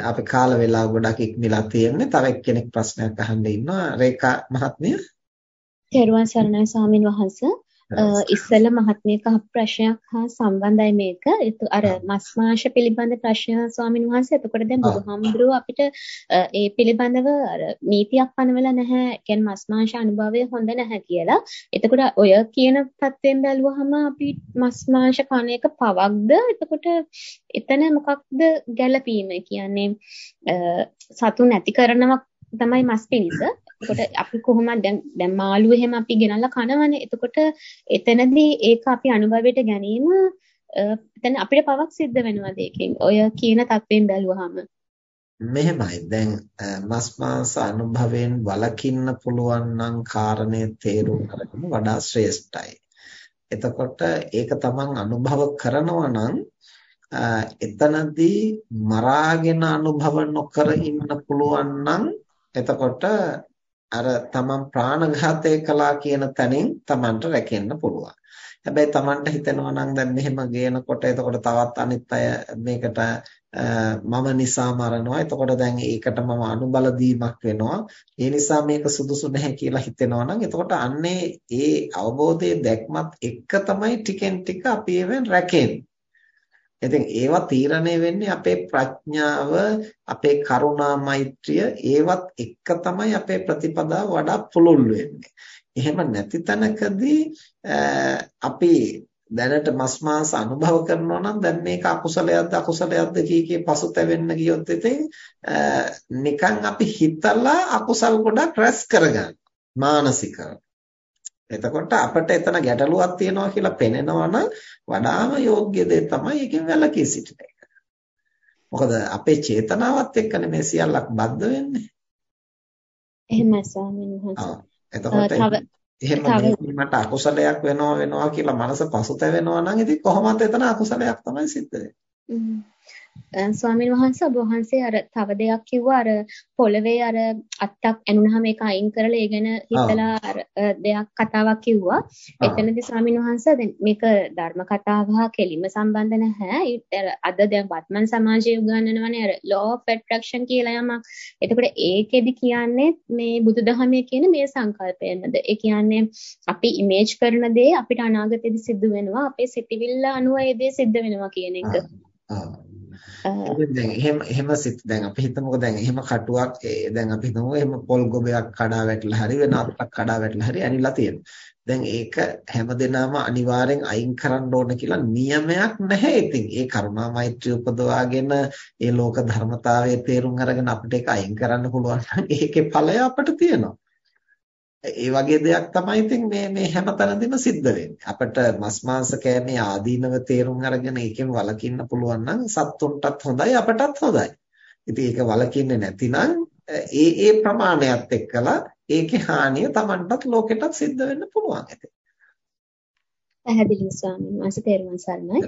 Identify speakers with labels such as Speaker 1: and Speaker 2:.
Speaker 1: අපි කාල වේලාව ගොඩක් ඉක්මලා තියෙන්නේ. තව එක්කෙනෙක් ප්‍රශ්නයක් අහන්න ඉන්නවා. රේඛා මහත්මිය.
Speaker 2: තෙරුවන් සරණයි ස්වාමින් වහන්සේ. ඉස්සෙල්ල මහත්මියක ප්‍රශ්නයක් හා සම්බන්ධයි මේක. අර මස් මාංශ පිළිබඳ ප්‍රශ්න ස්වාමින් වහන්සේ. එතකොට දැන් බුදුහාමුදුරුවෝ අපිට ඒ පිළිබඳව අර නීතියක් පනවලා නැහැ. කියන්නේ මස් මාංශ අනුභවය හොඳ නැහැ කියලා. එතකොට ඔය කියන தත්යෙන් බැලුවහම අපි මස් මාංශ කන එක පවක්ද? එතකොට එතන මොකක්ද ගැළපීම කියන්නේ සතු නැති කරනවා තමයි මස් පිණිස. එතකොට අපි කොහොමද දැන් දැන් මාළු එහෙම අපි ගෙනල්ලා කනවනේ. එතකොට එතනදී ඒක අපි අනුභවයට ගැනීම එතන අපිට පවක් සිද්ධ වෙනවද ඒකෙන්? ඔය කියන தත්වෙන් බැලුවාම.
Speaker 1: මෙහෙමයි. දැන් මස් මාංශ අනුභවයෙන් වළකින්න පුළුවන් නම් කාරණේ තේරුම් අරගෙන වඩා ශ්‍රේෂ්ඨයි. එතකොට ඒක තමන් අනුභව කරනවා නම් එතනදී මරාගෙන අනුභව නොකර ඉන්න පුළුවන් නම් එතකොට අර තමන් ප්‍රාණඝාතය කළා කියන තැනින් තමන්ට රැකෙන්න පුළුවන්. හැබැයි තමන්ට හිතෙනවා නම් දැන් මෙහෙම ගේනකොට එතකොට තවත් අනිත් අය මේකට මම නිසා මරනවා. එතකොට දැන් ඒකට මම අනුබල දීමක් වෙනවා. ඒ නිසා මේක සුදුසු නැහැ කියලා හිතෙනවා නම් එතකොට අන්නේ ඒ අවබෝධයේ දැක්මත් එක්ක තමයි ටිකෙන් ටික අපි ඒවෙන් රැකෙන්නේ. ඉතින් ඒවා තීරණය වෙන්නේ අපේ ප්‍රඥාව, අපේ කරුණා මෛත්‍රිය ඒවත් එක්ක තමයි අපේ ප්‍රතිපදාව වඩා පුළුල් වෙන්නේ. එහෙම නැති තැනකදී අපි දැනට මස් මාංශ අනුභව කරනවා නම් දැන් මේක අකුසලයක්ද අකුසලයක්ද කී කී පසුතැවෙන්න ගියොත් ඉතින් නිකන් අපි හිතලා අකුසල් ගොඩක් රැස් කරගන්න මානසිකව. එතකොට අපිට එතන ගැටලුවක් තියෙනවා කියලා පෙනෙනවා නම් වඩාම යෝග්‍ය දේ තමයි එකෙන් වැළකී සිටින එක. මොකද අපේ චේතනාවත් එක්කනේ මේ සියල්ලක් බද්ධ වෙන්නේ.
Speaker 2: එහෙමයි ස්වාමීන් වහන්සේ.
Speaker 1: එතකොට එහෙම මට අකුසලයක් වෙනවා වෙනවා කියලා මනස පසුතැවෙනවා නම් ඉතින් කොහොමද එතන අකුසලයක් තමයි සිද්ධ වෙන්නේ.
Speaker 2: ස්වාමීන් වහන්සේ ඔබ වහන්සේ අර තව දෙයක් කිව්වා අර පොළවේ අර අත්තක් ඇනුනහම ඒක අයින් කරලා ඒ ගැන හිතලා අර දෙයක් කතාවක් කිව්වා. එතනදී ස්වාමීන් වහන්සේ දැන් මේක ධර්ම කතාව හා කෙලිම සම්බන්ධ නැහැ. අද දැන් වත්මන් සමාජයේ උගන්වනවනේ අර law of attraction කියලා යමක්. එතකොට ඒකෙදි කියන්නේ මේ බුදුදහමේ කියන මේ සංකල්පයමද. ඒ කියන්නේ අපි ඉමේජ් කරන දේ අපිට අනාගතයේදී සිද්ධ වෙනවා. අපේ සිතිවිල්ල අනුව ඒ දේ සිද්ධ වෙනවා කියන එක.
Speaker 1: දැන් එහෙම එහෙම සිත් දැන් අපි හිතමුකෝ දැන් එහෙම කටුවක් දැන් අපි හිතමු එහෙම පොල් ගොබයක් කඩා වැටලා හරි වෙන අතක් කඩා වැටලා හරි ඇනිලා තියෙනවා. දැන් ඒක හැමදෙනාම අනිවාර්යෙන් අයින් කරන්න ඕන කියලා නියමයක් නැහැ ඉතින්. ඒ කරුණා මෛත්‍රිය උපදවාගෙන ඒ ලෝක ධර්මතාවයේ තේරුම් අරගෙන අපිට ඒක අයින් කරන්න පුළුවන් නම් ඒකේ ඵලය අපිට තියෙනවා. ඒ වගේ දෙයක් තමයි ඉතින් මේ මේ හැමතැනදීම සිද්ධ වෙන්නේ. අපිට මස් මාංශ කෑමේ ආදීනව තේරුම් අරගෙන ඒකෙන් වළකින්න පුළුවන් නම් සත්තුන්ටත් හොඳයි අපටත් හොඳයි. ඉතින් ඒක වළකින්නේ නැතිනම් ඒ ඒ ප්‍රමාණයත් එක්කලා ඒකේ හානිය Tamanටත් ලෝකෙටත් සිද්ධ වෙන්න පුළුවන්.
Speaker 2: පැහැදිලි ස්වාමීන් වහන්සේ තේරුම් සරණයි.